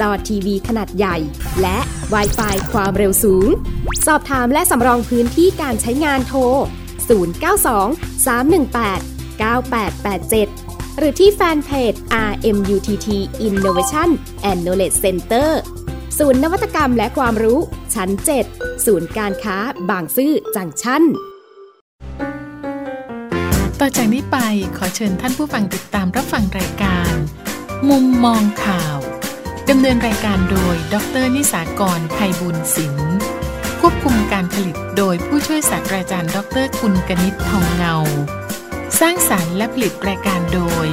จอทีวีขนาดใหญ่ และ w i ไฟความเร็วสูง สอบถามและสำรองพื้นที่การใช้งานโทร 092 318 9887 หรือที่แฟนเพจ RMUTT Innovation and Knowledge Center ศูนย์นวัตกรรมและความรู้ชั้น 7 ศูนย์การค้าบางซื่อจังชั้นต่อจากนี้ไปขอเชิญท่านผู้ฟังติดตามรับฟังรายการ มุมมองข่าว ดำเนินรายการโดย ดรนิสากรไพบุญศิลป์ควบคุมการผลิตโดยผู้ช่วยศาสตราจารย์ ดรกุลกนิษฐ์ทองเงา สร้างสารรค์และผลิตรายการโดย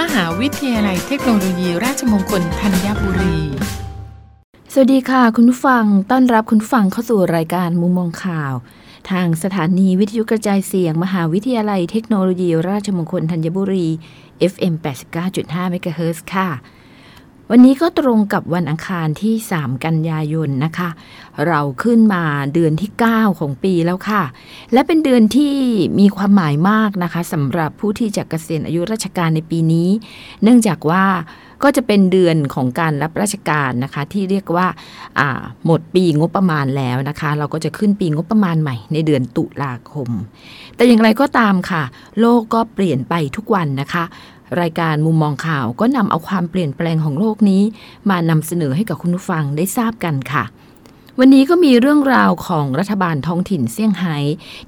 มหาวิทยาลัยเทคโนโลยีราชมงคลธัญบุรี สวัสดีค่ะ คุณผู้ฟังต้อนรับคุณผู้ฟังเข้าสู่รายการมุมมองข่าว ทางสถานีวิทยุกระจายเสียง มหาวิทยาลัยเทคโนโลยีราชมงคลธัญบุรี FM 89.5 MHz ค่ะ วันนี้ก็ตรงกับวันอังคารที่ 3 กันยายนนะคะ เราขึ้นมาเดือนที่ 9 ของปีแล้วค่ะ และเป็นเดือนที่มีความหมายมากนะคะสำหรับผู้ที่จะเกษียณอายุราชการในปีนี้ เนื่องจากว่าก็จะเป็นเดือนของการรับราชการนะคะ ที่เรียกว่าหมดปีงบประมาณแล้วนะคะ เราก็จะขึ้นปีงบประมาณใหม่ในเดือนตุลาคม แต่อย่างไรก็ตามค่ะ โลกก็เปลี่ยนไปทุกวันนะคะ รายการมุมมองข่าวก็นำเอาความเปลี่ยนแปลงของโลกนี้ มานำเสนอให้กับคุณผู้ฟังได้ทราบกันค่ะ วันนี้ก็มีเรื่องราวของรัฐบาลท้องถิ่นเซี่ยงไฮ้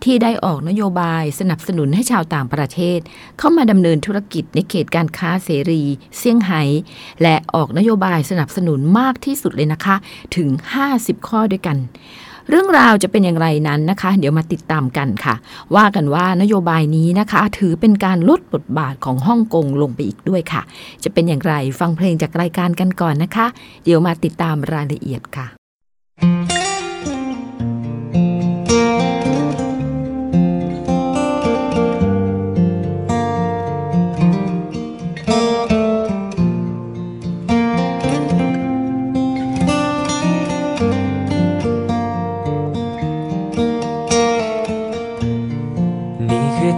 ที่ได้ออกนโยบายสนับสนุนให้ชาวต่างประเทศ เข้ามาดำเนินธุรกิจในเขตการค้าเสรีเซี่ยงไฮ้และออกนโยบายสนับสนุนมากที่สุดเลยนะคะ ถึง 50 ข้อด้วยกัน เรื่องราวจะเป็นอย่างไรนั้นนะคะ เดี๋ยวมาติดตามกันค่ะ ว่ากันว่านโยบายนี้นะคะ ถือเป็นการลดบทบาทของฮ่องกงลงไปอีกด้วยค่ะ จะเป็นอย่างไรฟังเพลงจากรายการกันก่อนนะคะ เดี๋ยวมาติดตามรายละเอียดค่ะ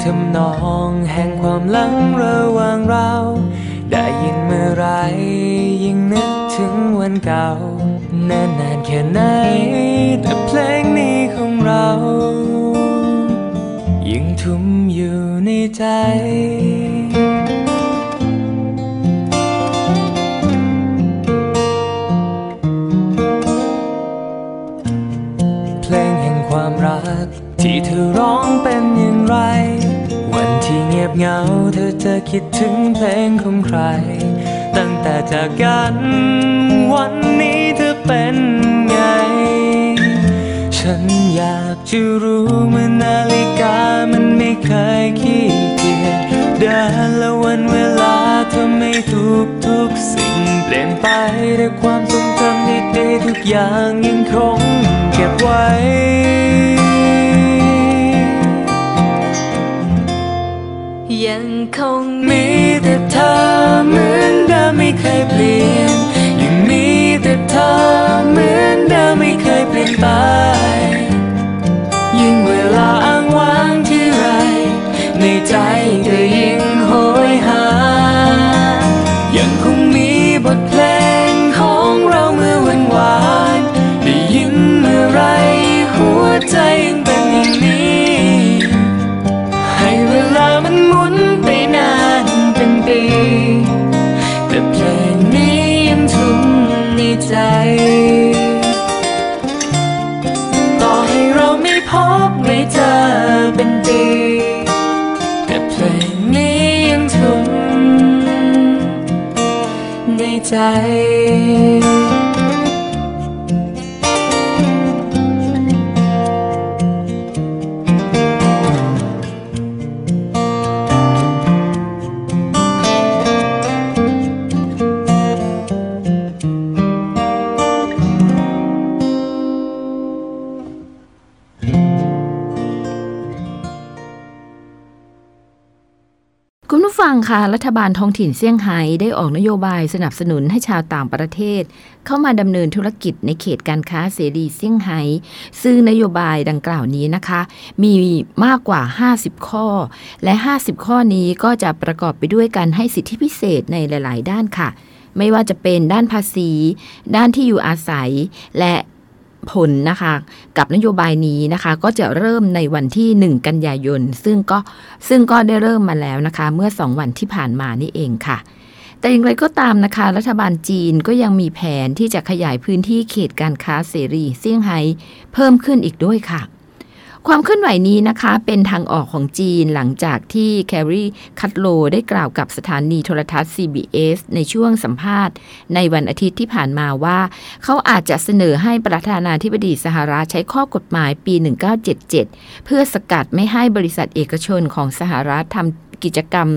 ทำนองแห่งความหลังระหว่างเรา ได้ยินเมื่อไรยิ่งนึกถึงวันเก่านานนานแค่ไหน แต่เพลงนี้ของเรายังทุ่มอยู่ในใจเพลงแห่งความรัก ที่เธอร้องเป็นอย่างไร เงียบเหงา เธอจะคิดถึงเพลงของใคร ตั้งแต่จากกันวันนี้เธอเป็นไง ฉันอยากจะรู้เมื่อนาฬิกามันไม่เคยขี้เกียจเดินและวันเวลาทุกทุกสิ่งเปลี่ยนไปแต่ความทรงจำดีๆทุกอย่างยังคงเก็บไว้ ยังคงมีแต่เธอเหมือนเดิมไม่เคยเปลี่ยน ยังมีแต่เธอเหมือนเดิมไม่เคยเปลี่ยนไป ยิ่งเวลาอ้างว้างที่ไร ในใจก็ยิ่งโหยหา ยังคงมีบทเพลงของเราเมื่อวันวาน ได้ยินเมื่อไรหัวใจ ใจ รัฐบาลท้องถิ่นเซี่ยงไฮ้ได้ออกนโยบายสนับสนุนให้ชาวต่างประเทศ เข้ามาดำเนินธุรกิจในเขตการค้าเสรีเซี่ยงไฮ้ซึ่งนโยบายดังกล่าวนี้นะคะ มีมากกว่า 50 ข้อ และ 50 ข้อนี้ก็จะประกอบไปด้วยการให้สิทธิพิเศษในหลาย ๆ ด้านค่ะไม่ว่าจะเป็นด้านภาษี ด้านที่อยู่อาศัย และ ผลนะคะกับนโยบายนี้นะคะก็จะเริ่มในวันที่ 1 กันยายน ซึ่งก็ซึ่งก็ได้เริ่มมาแล้วนะคะเมื่อ 2 วันที่ผ่านมานี่เองค่ะ แต่อย่างไรก็ตามนะคะ รัฐบาลจีนก็ยังมีแผนที่จะขยายพื้นที่เขตการค้าเสรีเซี่ยงไฮ้เพิ่มขึ้นอีกด้วยค่ะ ความเคลื่อนไหวนี้นะคะเป็นทางออกของจีนหลังจากที่แครีคัตโลได้กล่าวกับสถานีโทรทัศน์ CBS ในช่วงสัมภาษณ์ ในวันอาทิตย์ที่ผ่านมาว่า เขาอาจจะเสนอให้ประธานาธิบดีสหรัฐใช้ข้อกฎหมายปี 1977 เพื่อสกัดไม่ให้บริษัทเอกชนของสหรัฐทำกิจกรรม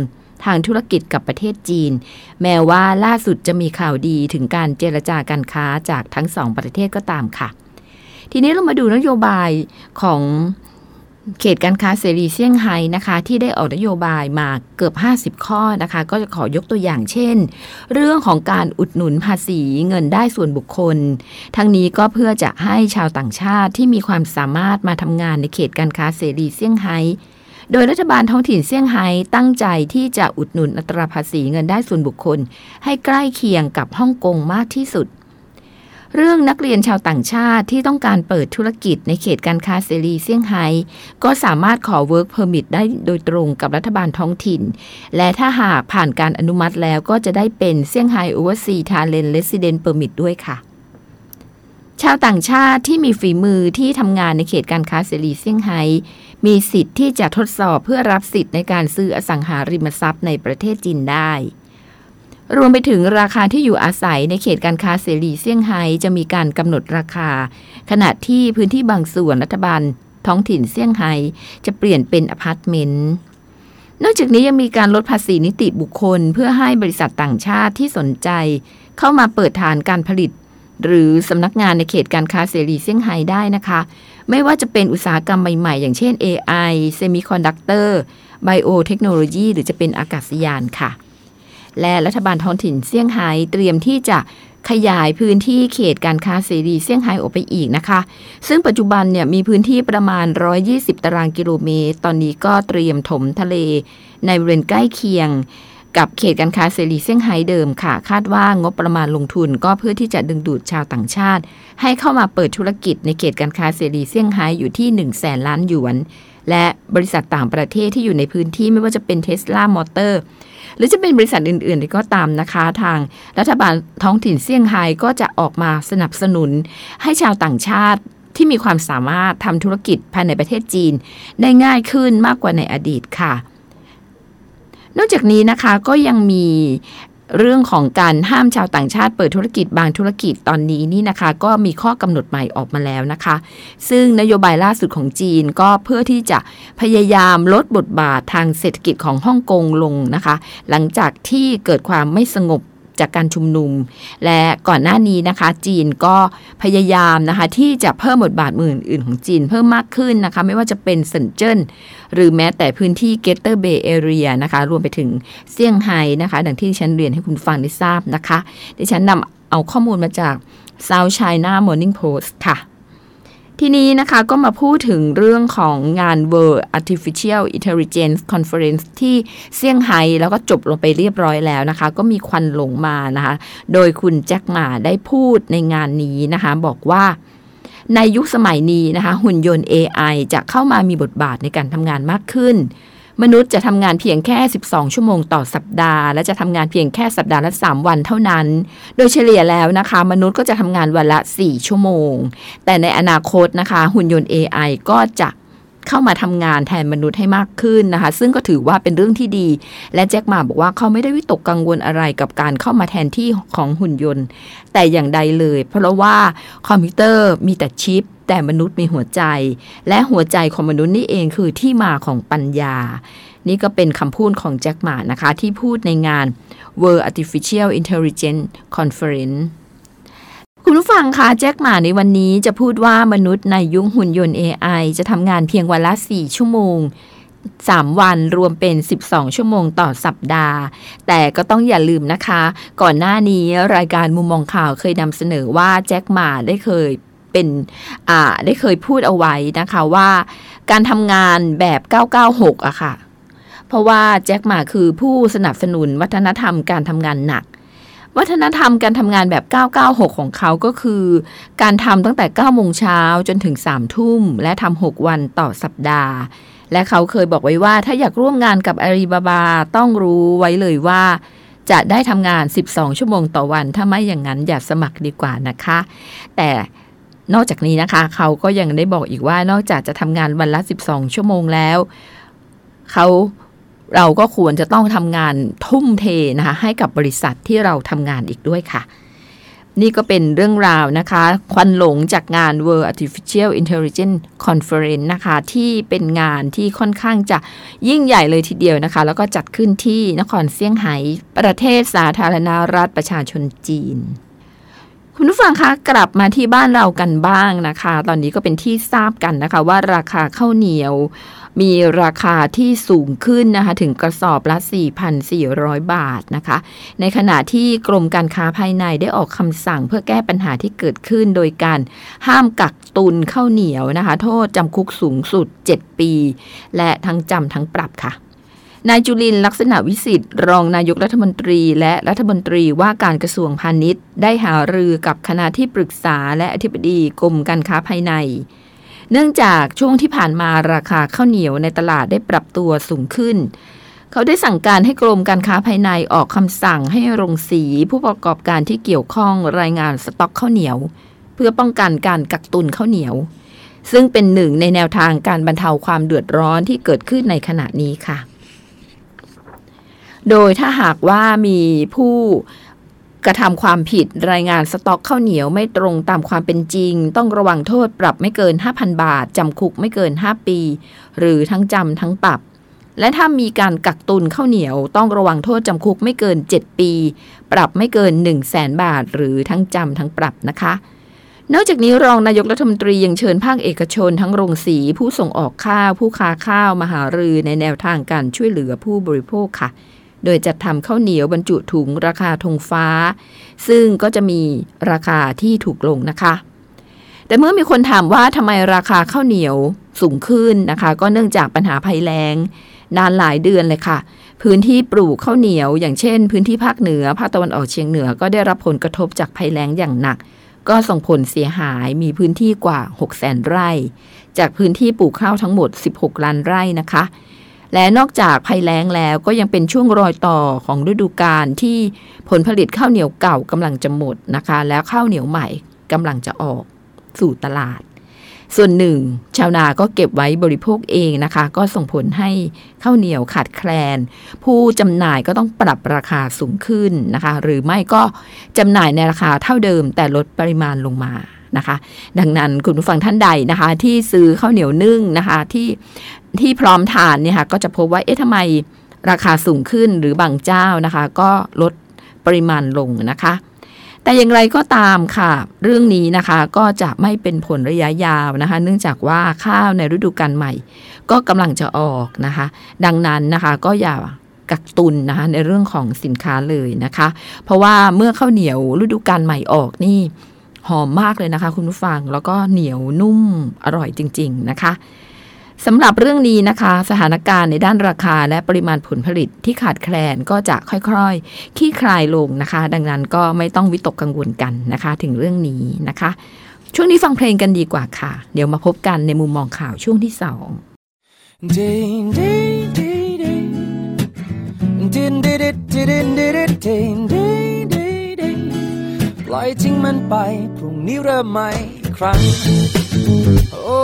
ทางธุรกิจกับประเทศจีน แม้ว่าล่าสุดจะมีข่าวดีถึงการเจรจาการค้าจากทั้งสองประเทศก็ตามค่ะ ทีนี้เรามาดูนโยบายของเขตการค้าเสรีเซี่ยงไฮ้นะคะ ที่ได้ออกนโยบายมาเกือบ 50 ข้อนะคะ ก็จะขอยกตัวอย่างเช่น เรื่องของการอุดหนุนภาษีเงินได้ส่วนบุคคล ทั้งนี้ก็เพื่อจะให้ชาวต่างชาติที่มีความสามารถมาทำงานในเขตการค้าเสรีเซี่ยงไฮ้โดยรัฐบาลท้องถิ่นเซี่ยงไฮ้ตั้งใจที่จะอุดหนุนอัตราภาษีเงินได้ส่วนบุคคล ให้ใกล้เคียงกับฮ่องกงมากที่สุด เรื่องนักเรียนชาวต่างชาติที่ต้องการเปิดธุรกิจในเขตการค้าเสรีเซี่ยงไฮ้ก็สามารถขอ Work Permit ได้โดยตรงกับรัฐบาลท้องถิ่น และถ้าหากผ่านการอนุมัติแล้วก็จะได้เป็นเซี่ยงไฮ้ Overseas Talent Resident Permit ด้วยค่ะชาวต่างชาติที่มีฝีมือที่ทำงานในเขตการค้าเสรีเซี่ยงไฮ้มีสิทธิ์ที่จะทดสอบเพื่อรับสิทธิ์ในการซื้ออสังหาริมทรัพย์ในประเทศจีนได้ รวมไปถึงราคาที่อยู่อาศัยในเขตการค้าเสรีเซี่ยงไฮ้จะมีการกำหนดราคา ขณะที่พื้นที่บางส่วนรัฐบาลท้องถิ่นเซี่ยงไฮ้จะเปลี่ยนเป็นอพาร์ตเมนต์นอกจากนี้ยังมีการลดภาษีนิติบุคคล เพื่อให้บริษัทต่างชาติที่สนใจ เข้ามาเปิดฐานการผลิต หรือสำนักงานในเขตการค้าเสรีเซี่ยงไฮ้ได้นะคะ ไม่ว่าจะเป็นอุตสาหกรรมใหม่ ๆ อย่างเช่น AI Semiconductor Biotechnology หรือจะเป็นอากาศยานค่ะ และรัฐบาลท้องถิ่นเซี่ยงไฮ้เตรียมที่จะขยายพื้นที่เขตการค้าเสรีเซี่ยงไฮ้ออกไปอีกนะคะ ซึ่งปัจจุบันเนี่ยมีพื้นที่ประมาณ 120 ตารางกิโลเมตร ตอนนี้ก็เตรียมถมทะเลในบริเวณใกล้เคียงกับเขตการค้าเสรีเซี่ยงไฮ้เดิมค่ะ คาดว่างบประมาณลงทุนก็เพื่อที่จะดึงดูดชาวต่างชาติ ให้เข้ามาเปิดธุรกิจในเขตการค้าเสรีเซี่ยงไฮ้อยู่ที่ 1 0 0 0 0แสนล้านหยวน และบริษัทต่างประเทศที่อยู่ในพื้นที่ไม่ว่าจะเป็น Tesla Motor หรือจะเป็นบริษัทอื่นๆก็ตามนะคะทางรัฐบาลท้องถิ่นเซี่ยงไฮ้ก็จะออกมาสนับสนุน ให้ชาวต่างชาติที่มีความสามารถทำธุรกิจภายในประเทศจีน ได้ง่ายขึ้นมากกว่าในอดีตค่ะ นอกจากนี้นะคะก็ยังมี เรื่องของการห้ามชาวต่างชาติเปิดธุรกิจบางธุรกิจตอนนี้นี่นะคะ ก็มีข้อกำหนดใหม่ออกมาแล้วนะคะ ซึ่งนโยบายล่าสุดของจีนก็เพื่อที่จะพยายามลดบทบาททางเศรษฐกิจของฮ่องกงลงนะคะ หลังจากที่เกิดความไม่สงบ จากการชุมนุม และก่อนหน้านี้นะคะ จีนก็พยายามนะคะที่จะเพิ่มบทบาทเมืองอื่นของจีนเพิ่มมากขึ้นนะคะ ไม่ว่าจะเป็นเซินเจิ้นหรือแม้แต่พื้นที่ Greater Bay Area นะคะ รวมไปถึงเซี่ยงไฮ้นะคะ ดังที่ฉันเรียนให้คุณฟังได้ทราบนะคะ ดิฉันนำเอาข้อมูลมาจาก South China Morning Post ค่ะ ทีนี้นะคะก็มาพูดถึงเรื่องของงาน World Artificial Intelligence Conference ที่เซี่ยงไฮ้แล้วก็จบลงไปเรียบร้อยแล้วนะคะ ก็มีควันหลงมานะคะ โดยคุณแจ็คหมาได้พูดในงานนี้นะคะ บอกว่าในยุคสมัยนี้นะคะ หุ่นยนต์ AI จะเข้ามามีบทบาทในการทำงานมากขึ้น มนุษย์จะทำงานเพียงแค่ 12 ชั่วโมงต่อสัปดาห์ และจะทำงานเพียงแค่สัปดาห์ละ 3 วันเท่านั้น โดยเฉลี่ยแล้วนะคะ มนุษย์ก็จะทำงานวันละ 4 ชั่วโมง แต่ในอนาคตนะคะ หุ่นยนต์ AI ก็จะเข้ามาทำงานแทนมนุษย์ให้มากขึ้นนะคะ ซึ่งก็ถือว่าเป็นเรื่องที่ดี และแจ็คหมาบอกว่าเขาไม่ได้วิตกกังวลอะไรกับการเข้ามาแทนที่ของหุ่นยนต์ แต่อย่างใดเลย เพราะว่าคอมพิวเตอร์มีแต่ชิป แต่มนุษย์มีหัวใจ และหัวใจของมนุษย์นี่เองคือที่มาของปัญญา นี่ก็เป็นคำพูดของแจ็คหมานะคะ ที่พูดในงาน World Artificial Intelligence Conference คุณผู้ฟังคะแจ็คหมาในวันนี้จะพูดว่ามนุษย์ในยุคหุ่นยนต์ AI จะทำงานเพียงวันละ 4 ชั่วโมง 3 วันรวมเป็น 12 ชั่วโมงต่อสัปดาห์ แต่ก็ต้องอย่าลืมนะคะ ก่อนหน้านี้รายการมุมมองข่าวเคยนำเสนอว่าแจ็คหมาได้เคย เป็นอ่าได้เคยพูดเอาไว้นะคะว่าการทำงานแบบ 996อะค่ะ เพราะว่าแจ็คหมาคือผู้สนับสนุนวัฒนธรรมการทำงานหนัก วัฒนธรรมการทำงานแบบ 996 ของเขาก็คือ การทำตั้งแต่ 9 โมงเช้าจนถึง 3 ทุ่ม และทำ 6 วันต่อสัปดาห์ และเขาเคยบอกไว้ว่าถ้าอยากร่วมงานกับอาลีบาบาต้องรู้ไว้เลยว่าจะได้ทำงาน 12 ชั่วโมงต่อวัน ถ้าไม่อย่างนั้นอย่าสมัครดีกว่านะคะ แต่ นอกจากนี้นะคะ เขาก็ยังได้บอกอีกว่านอกจากจะทำงานวันละ 12 ชั่วโมงแล้ว เขาเราก็ควรจะต้องทำงานทุ่มเทนะคะให้กับบริษัทที่เราทำงานอีกด้วยค่ะ นี่ก็เป็นเรื่องราวนะคะ ควันหลงจากงาน World Artificial Intelligence Conference นะคะ ที่เป็นงานที่ค่อนข้างจะยิ่งใหญ่เลยทีเดียวนะคะ แล้วก็จัดขึ้นที่นครเซี่ยงไฮ้ประเทศสาธารณรัฐประชาชนจีน คุณผู้ฟังคะกลับมาที่บ้านเรากันบ้างนะคะ ตอนนี้ก็เป็นที่ทราบกันนะคะ ว่าราคาข้าวเหนียว มีราคาที่สูงขึ้นนะคะ ถึงกระสอบละ 4,400 บาทนะคะ ในขณะที่กรมการค้าภายในได้ออกคำสั่งเพื่อแก้ปัญหาที่เกิดขึ้น โดยการห้ามกักตุนข้าวเหนียวนะคะ โทษจำคุกสูงสุด 7 ปี และทั้งจำทั้งปรับค่ะ นายจุลินลักษณะวิสิทธิ์รองนายกรัฐมนตรีและรัฐมนตรีว่าการกระทรวงพาณิชย์ ได้หารือกับคณะที่ปรึกษาและอธิบดีกรมการค้าภายใน เนื่องจากช่วงที่ผ่านมาราคาข้าวเหนียวในตลาดได้ปรับตัวสูงขึ้น เขาได้สั่งการให้กรมการค้าภายในออกคำสั่งให้โรงสีผู้ประกอบการที่เกี่ยวข้องรายงานสต็อกข้าวเหนียว เพื่อป้องกันการกักตุนข้าวเหนียว ซึ่งเป็นหนึ่งในแนวทางการบรรเทาความเดือดร้อนที่เกิดขึ้นในขณะนี้ค่ะ โดยถ้าหากว่ามีผู้กระทำความผิดรายงานสต็อกข้าวเหนียวไม่ตรงตามความเป็นจริง ต้องระวังโทษปรับไม่เกิน 5,000 บาท จำคุกไม่เกิน 5 ปี หรือทั้งจำทั้งปรับ และถ้ามีการกักตุนข้าวเหนียว ต้องระวังโทษจำคุกไม่เกิน 7 ปี ปรับไม่เกิน 1 0 0 0 0แสนบาท หรือทั้งจำทั้งปรับนะคะ นอกจากนี้รองนายกรัฐมนตรียังเชิญภาคเอกชน ทั้งโรงสีผู้ส่งออกข้าว ผู้ค้าข้าวมาหารือในแนวทางการช่วยเหลือผู้บริโภคค่ะ โดยจัดทำข้าวเหนียวบรรจุถุงราคาธงฟ้า ซึ่งก็จะมีราคาที่ถูกลงนะคะ แต่เมื่อมีคนถามว่าทำไมราคาข้าวเหนียวสูงขึ้นนะคะ ก็เนื่องจากปัญหาภัยแล้ง นานหลายเดือนเลยค่ะ พื้นที่ปลูกข้าวเหนียว อย่างเช่น พื้นที่ภาคเหนือภาคตะวันออกเฉียงเหนือก็ได้รับผลกระทบจากภัยแล้งอย่างหนัก ก็ส่งผลเสียหายมีพื้นที่กว่า 6 0 0 0 0 0 ไร่ จากพื้นที่ปลูกข้าวทั้งหมด 16 ล้านไร่นะคะ และนอกจากภัยแล้งแล้วก็ยังเป็นช่วงรอยต่อของฤดูกาลที่ผลผลิตข้าวเหนียวเก่ากำลังจะหมดนะคะ แล้วข้าวเหนียวใหม่กำลังจะออกสู่ตลาด ส่วนหนึ่ง ชาวนาก็เก็บไว้บริโภคเองนะคะ ก็ส่งผลให้ข้าวเหนียวขาดแคลน ผู้จำหน่ายก็ต้องปรับราคาสูงขึ้นนะคะ หรือไม่ก็จำหน่ายในราคาเท่าเดิมแต่ลดปริมาณลงมานะคะดังนั้นคุณผู้ฟังท่านใดนะคะ ที่ซื้อข้าวเหนียวนึ่งนะคะ ที่ ที่พร้อมทานเนี่ยค่ะก็จะพบว่าเอ๊ะทำไมราคาสูงขึ้นหรือบางเจ้านะคะ ก็ลดปริมาณลงนะคะ แต่อย่างไรก็ตามค่ะ เรื่องนี้นะคะก็จะไม่เป็นผลระยะยาวนะคะ เนื่องจากว่าข้าวในฤดูกาลใหม่ ก็กำลังจะออกนะคะ ดังนั้นนะคะก็อย่ากักตุนนะคะในเรื่องของสินค้าเลยนะคะ เพราะว่าเมื่อข้าวเหนียวฤดูกาลใหม่ออกนี่หอมมากเลยนะคะ คุณผู้ฟังแล้วก็เหนียวนุ่มอร่อยจริง ๆนะคะ สำหรับเรื่องนี้นะคะ สถานการณ์ในด้านราคาและปริมาณผลผลิตที่ขาดแคลนก็จะค่อยๆขี้คลายลงนะคะ ดังนั้นก็ไม่ต้องวิตกกังวลกันนะคะ ถึงเรื่องนี้นะคะ ช่วงนี้ฟังเพลงกันดีกว่าค่ะ เดี๋ยวมาพบกันในมุมมองข่าวช่วงที่สองปล่อยทิ้งมันไปพรุ่งนี้เริ่มใหม่ครั้งโอ้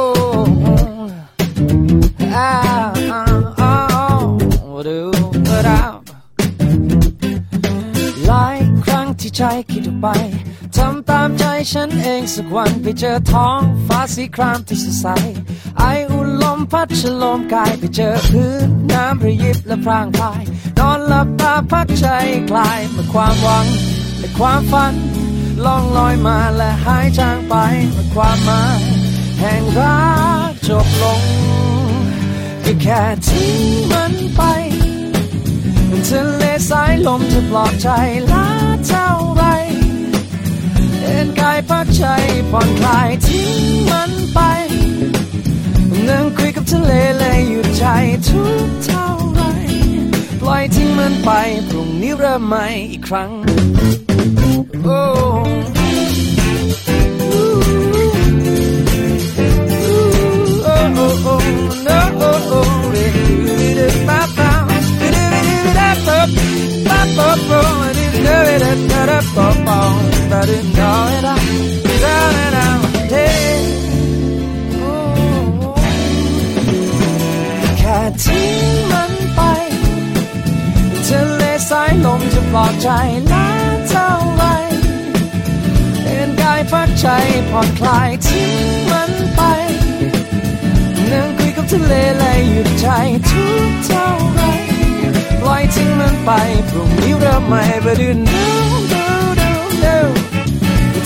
หลายครั้งที่ใจคิดออกไปทำตามใจฉันเองสักวันไปเจอท้องฟ้าสีครามที่สดใส ไออุ่นลมพัดฉลมกายไปเจอพื้นน้ำระยิบและพรางพาย นอนหลับตาพักใจคลายเมื่อความหวังและความฝันล่องลอยมาและหายจางไปเมื่อความหมายแห่งรักจบลง ก็แค่ทิ้งมันไปทะเลสายลมจะปลอบใจลาเท่าไรเอ็นกายพักใจผ่อนคลายทิ้งมันไปนั่งคุยกับทะเลเลยหยุดใจทุกเท่าไรปล่อยทิ้งมันไปพรุ่งนี้เริ่มใหม่อีกครั้ง Oh. แค่ทิ้งมันไปทเลสายลมจะปลอบใจนานเท่าไรเอนกายพักใจผ่อนคลายทิ้งมันไปนั่งคุยกับทะเลและหยุดใจทุกเท่าไร ทิ้งมันไป พรุ่งนี้เริ่มใหม่ประเดินดูดูดูดู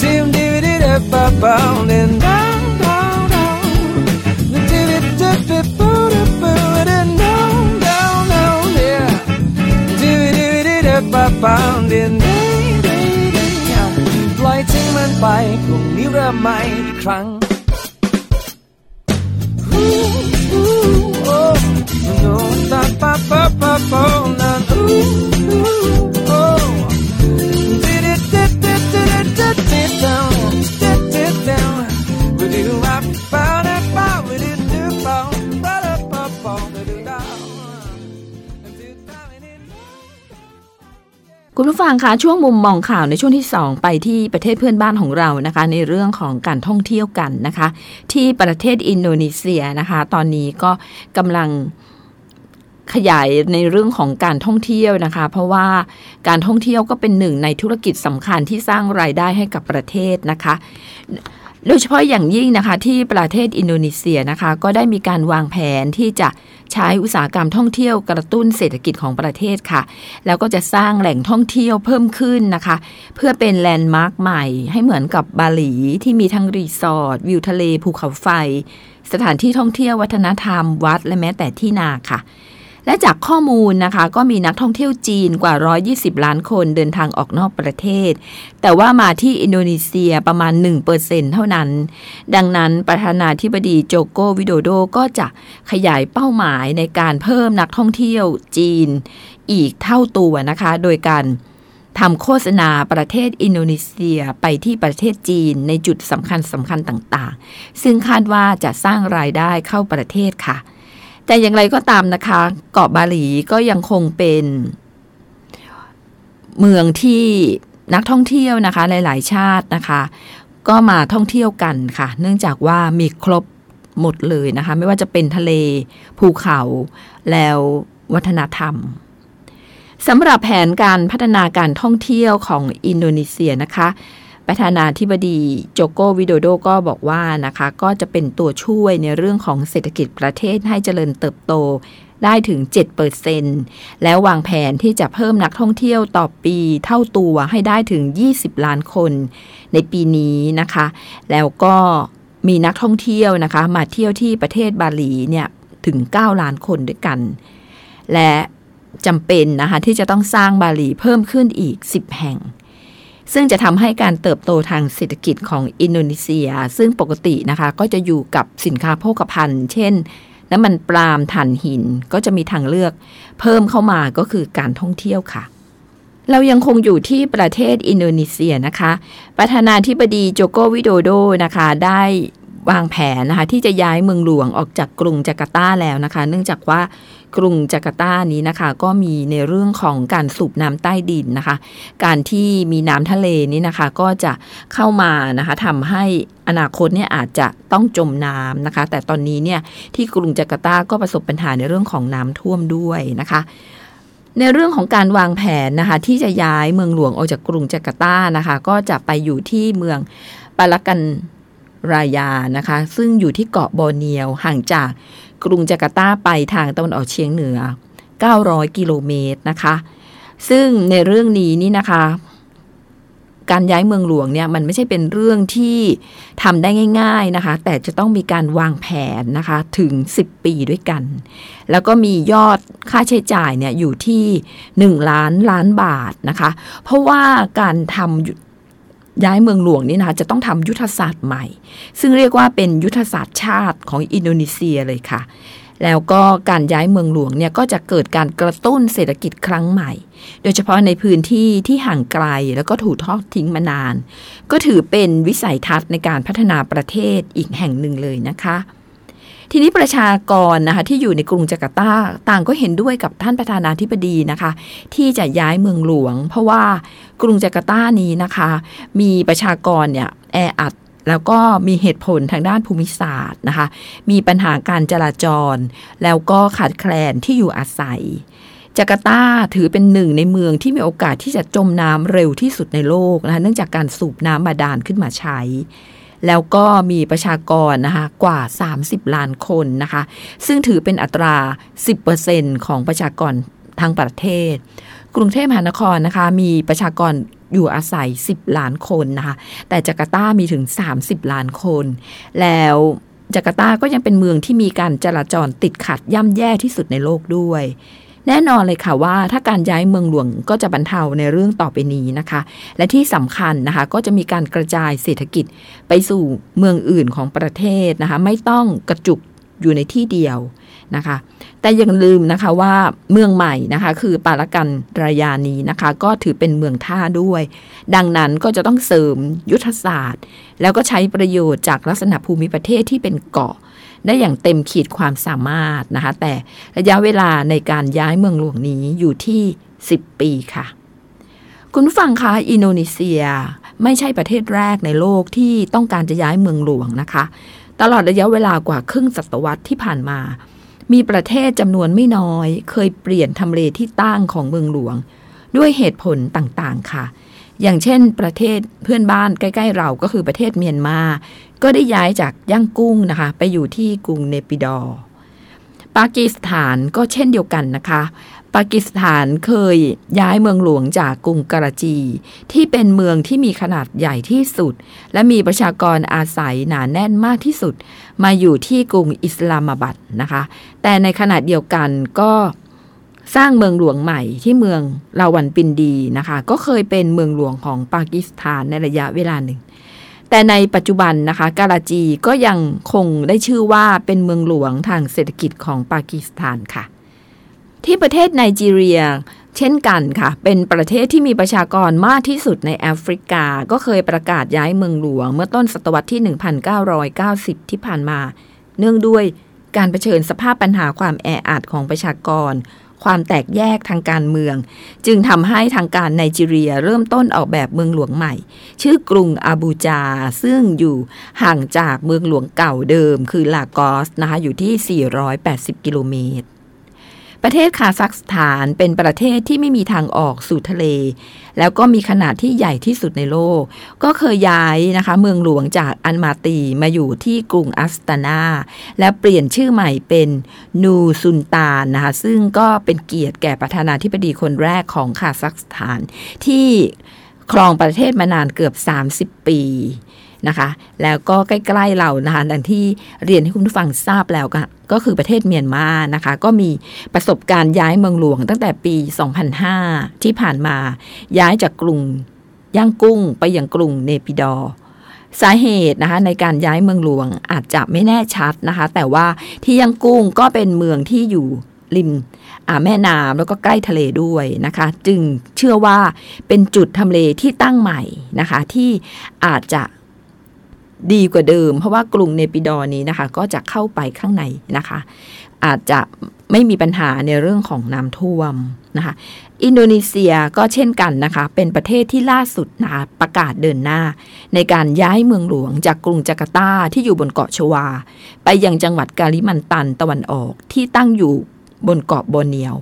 ทีมดีดีเด็บบ้บาเล่นดังดังดังดูทีวีดูดูดูดูดูเดินดังดังดังเนี่ยทีวีดีดีเด็บบ้บาเล่นดีดีดีปล่อยทิ้งมันไป พรุ่งนี้เริ่มใหม่อีกครั้ง คุณผู้ฟังคะช่วงมุมมองข่าวในช่วงที่ 2 ไปที่ประเทศเพื่อนบ้านของเรานะคะ ในเรื่องของการท่องเที่ยวกันนะคะ ที่ประเทศอินโดนีเซียนะคะ ตอนนี้ก็กำลัง ขยายในเรื่องของการท่องเที่ยวนะคะ เพราะว่าการท่องเที่ยวก็เป็นหนึ่งในธุรกิจสำคัญที่สร้างรายได้ให้กับประเทศนะคะ โดยเฉพาะอย่างยิ่งนะคะที่ประเทศอินโดนีเซียนะคะ ก็ได้มีการวางแผนที่จะใช้อุตสาหกรรมท่องเที่ยวกระตุ้นเศรษฐกิจของประเทศค่ะ แล้วก็จะสร้างแหล่งท่องเที่ยวเพิ่มขึ้นนะคะ เพื่อเป็น landmark ใหม่ ให้เหมือนกับบาหลีที่มีทั้งรีสอร์ทวิวทะเลภูเขาไฟ สถานที่ท่องเที่ยววัฒนธรรมวัดและแม้แต่ที่นาค่ะ และจากข้อมูลนะคะก็มีนักท่องเที่ยวจีนกว่า 120 ล้านคนเดินทางออกนอกประเทศ แต่ว่ามาที่อินโดนีเซียประมาณ 1%เท่านั้น ดังนั้นประธานาธิบดีโจโกวิโดโดก็จะขยายเป้าหมายในการเพิ่มนักท่องเที่ยวจีนอีกเท่าตัวนะคะ โดยการทำโฆษณาประเทศอินโดนีเซียไปที่ประเทศจีนในจุดสำคัญสำคัญต่างๆ ซึ่งคาดว่าจะสร้างรายได้เข้าประเทศค่ะ แต่อย่างไรก็ตามนะคะ เกาะบาหลีก็ยังคงเป็นเมืองที่นักท่องเที่ยวนะคะหลายๆชาตินะคะ ก็มาท่องเที่ยวกันค่ะ เนื่องจากว่ามีครบหมดเลยนะคะ ไม่ว่าจะเป็นทะเลภูเขาแล้ววัฒนธรรมสำหรับแผนการพัฒนาการท่องเที่ยวของอินโดนีเซียนะคะ ประธานาธิบดีโจโกวิโดโดก็บอกว่านะคะก็จะเป็นตัวช่วยในเรื่องของเศรษฐกิจประเทศให้เจริญเติบโตได้ถึง 7%แล้ววางแผนที่จะเพิ่มนักท่องเที่ยวต่อปีเท่าตัวให้ได้ถึง 20 ล้านคน ในปีนี้นะคะ แล้วก็มีนักท่องเที่ยวนะคะ มาเที่ยวที่ประเทศบาหลีเนี่ยถึง 9 ล้านคนด้วยกัน และจำเป็นนะคะที่จะต้องสร้างบาหลีเพิ่มขึ้นอีก 10 แห่ง ซึ่งจะทำให้การเติบโตทางเศรษฐกิจของอินโดนีเซีย ซึ่งปกตินะคะก็จะอยู่กับสินค้าโภคภัณฑ์ เช่น น้ำมันปาล์มถ่านหินก็จะมีทางเลือก เพิ่มเข้ามาก็คือการท่องเที่ยวค่ะ เรายังคงอยู่ที่ประเทศอินโดนีเซียนะคะ ประธานาธิบดีโจโกวิโดโดนะคะได้วางแผนนะคะที่จะย้ายเมืองหลวงออกจากกรุงจาการ์ตาแล้วนะคะ เนื่องจากว่า กรุงจาการ์ตานี้นะคะ ก็มีในเรื่องของการสูบน้ำใต้ดินนะคะ การที่มีน้ำทะเลนี้นะคะ ก็จะเข้ามานะคะทำให้อนาคตเนี่ยอาจจะต้องจมน้ำนะคะ แต่ตอนนี้เนี่ยที่กรุงจาการ์ตาก็ประสบปัญหาในเรื่องของน้ำท่วมด้วยนะคะในเรื่องของการวางแผนนะคะที่จะย้ายเมืองหลวงออกจากกรุงจาการ์ตานะคะ ก็จะไปอยู่ที่เมืองปาลกันรายานะคะ ซึ่งอยู่ที่เกาะบอร์เนียวห่างจาก กรุงจาการ์ตาไปทางตะวันออกเฉียงเหนือ 900 กิโลเมตรนะคะ ซึ่งในเรื่องนี้นี่นะคะ การย้ายเมืองหลวงเนี่ยมันไม่ใช่เป็นเรื่องที่ทำได้ง่าย ๆนะคะ แต่จะต้องมีการวางแผนนะคะถึง 10 ปีด้วยกัน แล้วก็มียอดค่าใช้จ่ายเนี่ยอยู่ที่ 1 ล้านล้านบาทนะคะ เพราะว่าการทำ ย้ายเมืองหลวงนี่นะคะจะต้องทำยุทธศาสตร์ใหม่ ซึ่งเรียกว่าเป็นยุทธศาสตร์ชาติของอินโดนีเซียเลยค่ะ แล้วก็การย้ายเมืองหลวงเนี่ยก็จะเกิดการกระตุ้นเศรษฐกิจครั้งใหม่ โดยเฉพาะในพื้นที่ที่ห่างไกลแล้วก็ถูกทอดทิ้งมานาน ก็ถือเป็นวิสัยทัศน์ในการพัฒนาประเทศอีกแห่งหนึ่งเลยนะคะ ทีนี้ประชากรนะคะที่อยู่ในกรุงจาการ์ตาต่างก็เห็นด้วยกับท่านประธานาธิบดีนะคะ ที่จะย้ายเมืองหลวง เพราะว่ากรุงจาการ์ตานี้นะคะ มีประชากรเนี่ยแออัดแล้วก็มีเหตุผลทางด้านภูมิศาสตร์นะคะ มีปัญหาการจราจร แล้วก็ขาดแคลนที่อยู่อาศัย จาการ์ตาถือเป็นหนึ่งในเมืองที่มีโอกาสที่จะจมน้ำเร็วที่สุดในโลกนะคะ เนื่องจากการสูบน้ำบาดาลขึ้นมาใช้ แล้วก็มีประชากรนะคะกว่า 30 ล้านคนนะคะ ซึ่งถือเป็นอัตรา 10%ของประชากรทั้งประเทศ กรุงเทพมหานครนะคะมีประชากรอยู่อาศัย 10 ล้านคนนะคะแต่จาการ์ตามีถึง 30 ล้านคน แล้วจาการ์ตาก็ยังเป็นเมืองที่มีการจราจรติดขัดย่ำแย่ที่สุดในโลกด้วย แน่นอนเลยค่ะว่าถ้าการย้ายเมืองหลวงก็จะบรรเทาในเรื่องต่อไปนี้นะคะ และที่สำคัญนะคะก็จะมีการกระจายเศรษฐกิจไปสู่เมืองอื่นของประเทศนะคะไม่ต้องกระจุกอยู่ในที่เดียวนะคะ แต่ยังลืมนะคะว่าเมืองใหม่นะคะ คือปาลกันรายานีนะคะ ก็ถือเป็นเมืองท่าด้วย ดังนั้นก็จะต้องเสริมยุทธศาสตร์ แล้วก็ใช้ประโยชน์จากลักษณะภูมิประเทศที่เป็นเกาะ ได้อย่างเต็มขีดความสามารถนะคะ แต่ระยะเวลาในการย้ายเมืองหลวงนี้อยู่ที่ 10 ปีค่ะ คุณผู้ฟังคะอินโดนีเซียไม่ใช่ประเทศแรกในโลกที่ต้องการจะย้ายเมืองหลวงนะคะ ตลอดระยะเวลากว่าครึ่งศตวรรษที่ผ่านมา มีประเทศจำนวนไม่น้อย เคยเปลี่ยนทำเลที่ตั้งของเมืองหลวง ด้วยเหตุผลต่างๆค่ะอย่างเช่นประเทศเพื่อนบ้านใกล้ ๆ เราก็คือประเทศเมียนมา ก็ได้ย้ายจากย่างกุ้งนะคะ ไปอยู่ที่กรุงเนปิดอร์ปากีสถานก็เช่นเดียวกันนะคะ ปากีสถานเคยย้ายเมืองหลวงจากกรุงกราจี ที่เป็นเมืองที่มีขนาดใหญ่ที่สุด และมีประชากรอาศัยหนาแน่นมากที่สุด มาอยู่ที่กรุงอิสลามาบัดนะคะ แต่ในขณะเดียวกันก็สร้างเมืองหลวงใหม่ที่เมืองลาวันปินดีนะคะ ก็เคยเป็นเมืองหลวงของปากีสถานในระยะเวลาหนึ่ง แต่ในปัจจุบันนะคะกาลาจีก็ยังคงได้ชื่อว่าเป็นเมืองหลวงทางเศรษฐกิจของปากีสถานค่ะ ที่ประเทศไนจีเรีย เช่นกันค่ะ เป็นประเทศที่มีประชากรมากที่สุดในแอฟริกา ก็เคยประกาศย้ายเมืองหลวง เมื่อต้นศตวรรษที่ 1990 ที่ผ่านมา เนื่องด้วยการเผชิญสภาพปัญหาความแออัดของประชากร ความแตกแยกทางการเมือง จึงทำให้ทางการไนจีเรียเริ่มต้นออกแบบเมืองหลวงใหม่ ชื่อกรุงอาบูจา ซึ่งอยู่ห่างจากเมืองหลวงเก่าเดิม คือลากอสนะคะอยู่ที่ 480 กิโลเมตร ประเทศคาซัคสถานเป็นประเทศที่ไม่มีทางออกสู่ทะเล แล้วก็มีขนาดที่ใหญ่ที่สุดในโลก ก็เคยย้ายนะคะ เมืองหลวงจากอันมาตีมาอยู่ที่กรุงอัสตานา และเปลี่ยนชื่อใหม่เป็นนูซุนตานนะคะ ซึ่งก็เป็นเกียรติแก่ประธานาธิบดีคนแรกของคาซัคสถานที่ครองประเทศมานานเกือบ 30 ปี นะคะ แล้วก็ใกล้ๆเรานะคะดังที่เรียนให้คุณผู้ฟังทราบแล้วก็ก็คือประเทศเมียนมานะคะ ก็มีประสบการณ์ย้ายเมืองหลวงตั้งแต่ปี 2005 ที่ผ่านมาย้ายจากกรุงย่างกุ้งไปยังกรุงเนปิดอสาเหตุนะคะในการย้ายเมืองหลวงอาจจะไม่แน่ชัดนะคะ แต่ว่าที่ยังกุ้งก็เป็นเมืองที่อยู่ริมแม่น้ำแล้วก็ใกล้ทะเลด้วยนะคะ จึงเชื่อว่าเป็นจุดทำเลที่ตั้งใหม่นะคะ ที่อาจจะ ดีกว่าเดิม เพราะว่ากรุงเนปิดอนี้นะคะ ก็จะเข้าไปข้างในนะคะ อาจจะไม่มีปัญหาในเรื่องของน้ำท่วมนะคะ อินโดนีเซียก็เช่นกันนะคะ เป็นประเทศที่ล่าสุดนะคะประกาศเดินหน้า ในการย้ายเมืองหลวงจากกรุงจาการ์ตาที่อยู่บนเกาะชวา ไปยังจังหวัดกาลิมันตันตะวันออกที่ตั้งอยู่บนเกาะโบเนียว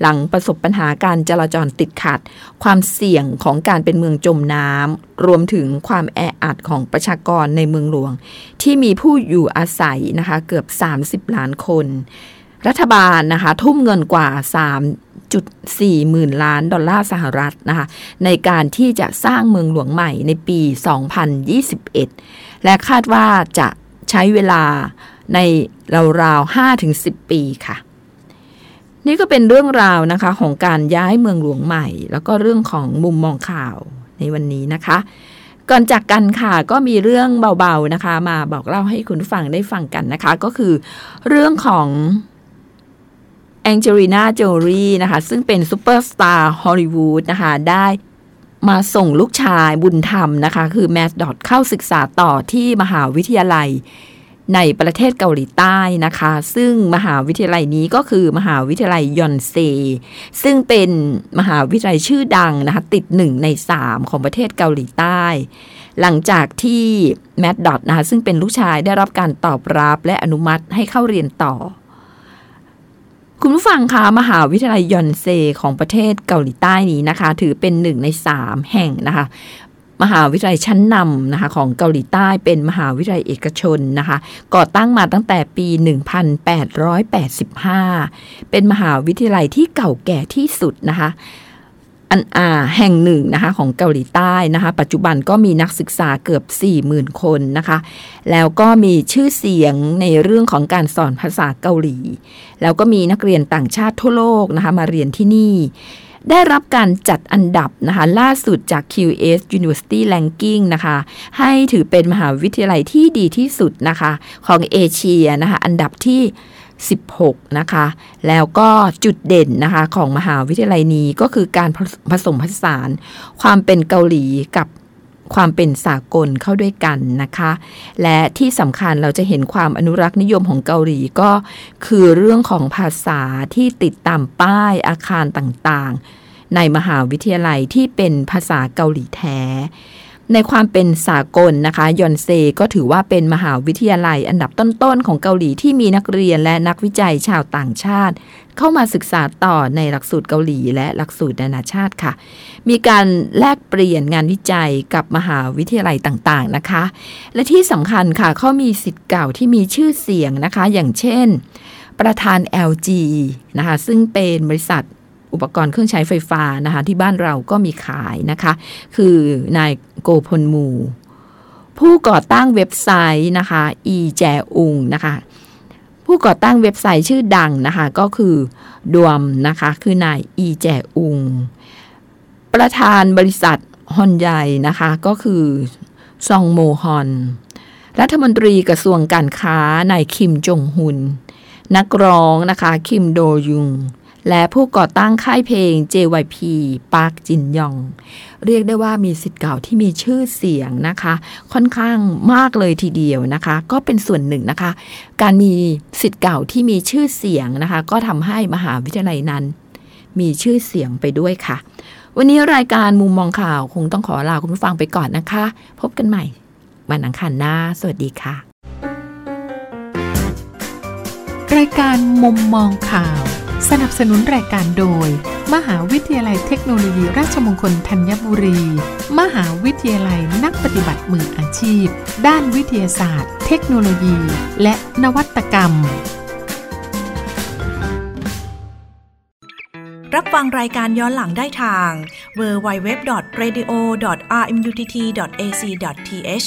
หลังประสบปัญหาการจราจรติดขัด ความเสี่ยงของการเป็นเมืองจมน้ำรวมถึงความแออัดของประชากรในเมืองหลวง ที่มีผู้อยู่อาศัยนะคะเกือบ 30 ล้านคน รัฐบาลนะคะทุ่มเงินกว่า 3.4 หมื่นล้านดอลลาร์สหรัฐนะคะในการที่จะสร้างเมืองหลวงใหม่ในปี 2021 และคาดว่าจะใช้เวลาในราวๆ5-10 ปีค่ะ นี่ก็เป็นเรื่องราวนะคะของการย้ายเมืองหลวงใหม่ แล้วก็เรื่องของมุมมองข่าวในวันนี้นะคะ ก่อนจากกันค่ะก็มีเรื่องเบาๆนะคะ มาบอกเล่าให้คุณผู้ฟังได้ฟังกันนะคะ ก็คือเรื่องของแองเจลิน่าโจลีนะคะ ซึ่งเป็นซูเปอร์สตาร์ฮอลลีวูดนะคะ ได้มาส่งลูกชายบุญธรรมนะคะ คือแมดดอกซ์เข้าศึกษาต่อที่มหาวิทยาลัย ในประเทศเกาหลีใต้นะคะ ซึ่งมหาวิทยาลัยนี้ก็คือมหาวิทยาลัยยอนเซ ซึ่งเป็นมหาวิทยาลัยชื่อดังนะคะ ติดหนึ่งในสามของประเทศเกาหลีใต้ หลังจากที่แมดดอทนะคะซึ่งเป็นลูกชายได้รับการตอบรับและอนุมัติให้เข้าเรียนต่อ คุณผู้ฟังคะมหาวิทยาลัยยอนเซของประเทศเกาหลีใต้นี้นะคะ ถือเป็นหนึ่งในสามแห่งนะคะ มหาวิทยาลัยชั้นนำนะคะของเกาหลีใต้เป็นมหาวิทยาลัยเอกชนนะคะก่อตั้งมาตั้งแต่ปี 1885 เป็นมหาวิทยาลัยที่เก่าแก่ที่สุดนะคะอันอาแห่งหนึ่งนะคะของเกาหลีใต้นะคะ ปัจจุบันก็มีนักศึกษาเกือบ 40,000 คนนะคะ แล้วก็มีชื่อเสียงในเรื่องของการสอนภาษาเกาหลี แล้วก็มีนักเรียนต่างชาติทั่วโลกนะคะมาเรียนที่นี่ ได้รับการจัดอันดับนะคะล่าสุดจาก QS University Ranking นะคะให้ถือเป็นมหาวิทยาลัยที่ดีที่สุดนะคะของเอเชียนะคะอันดับที่ 16 นะคะ แล้วก็จุดเด่นนะคะของมหาวิทยาลัยนี้ก็คือการผสมผสานความเป็นเกาหลีกับ ความเป็นสากลเข้าด้วยกันนะคะ และที่สำคัญเราจะเห็นความอนุรักษ์นิยมของเกาหลีก็คือเรื่องของภาษาที่ติดตามป้ายอาคารต่างๆ ในมหาวิทยาลัยที่เป็นภาษาเกาหลีแท้ ในความเป็นสากลนะคะยอนเซก็ถือว่าเป็นมหาวิทยาลัยอันดับต้นๆของเกาหลีที่มีนักเรียนและนักวิจัยชาวต่างชาติ เข้ามาศึกษาต่อในหลักสูตรเกาหลีและหลักสูตรนานาชาติค่ะ มีการแลกเปลี่ยนงานวิจัยกับมหาวิทยาลัยต่างๆนะคะ และที่สำคัญค่ะเขามีสิทธิ์เก่าที่มีชื่อเสียงนะคะ อย่างเช่น ประธาน LG นะคะซึ่งเป็นบริษัทอุปกรณ์เครื่องใช้ไฟฟ้านะคะที่บ้านเราก็มีขายนะคะ คือนาย โกพลมู ผู้ก่อตั้งเว็บไซต์นะคะ อีแจอุงนะคะ ผู้ก่อตั้งเว็บไซต์ชื่อดังนะคะ ก็คือดวมนะคะคือนายอีแจอุง ประธานบริษัทฮอนใหญ่นะคะก็คือซองโมฮอน รัฐมนตรีกระทรวงการค้านายคิมจงฮุน นักร้องนะคะคิมโดยุง และผู้ก่อตั้งค่ายเพลง JYP ปาร์คจินยอง เรียกได้ว่ามีสิทธิ์เก่าที่มีชื่อเสียงนะคะ ค่อนข้างมากเลยทีเดียวนะคะ ก็เป็นส่วนหนึ่งนะคะ การมีสิทธิ์เก่าที่มีชื่อเสียงนะคะ ก็ทำให้มหาวิทยาลัยนั้น มีชื่อเสียงไปด้วยค่ะ วันนี้รายการมุมมองข่าวคงต้องขอลาคุณผู้ฟังไปก่อนนะคะ พบกันใหม่วันอังคารหน้า สวัสดีค่ะ รายการมุมมองข่าว สนับสนุนรายการโดย มหาวิทยาลัยเทคโนโลยีราชมงคลธัญบุรี มหาวิทยาลัยนักปฏิบัติมืออาชีพ ด้านวิทยาศาสตร์ เทคโนโลยี และนวัตกรรม รับฟังรายการย้อนหลังได้ทาง www.radio.rmutt.ac.th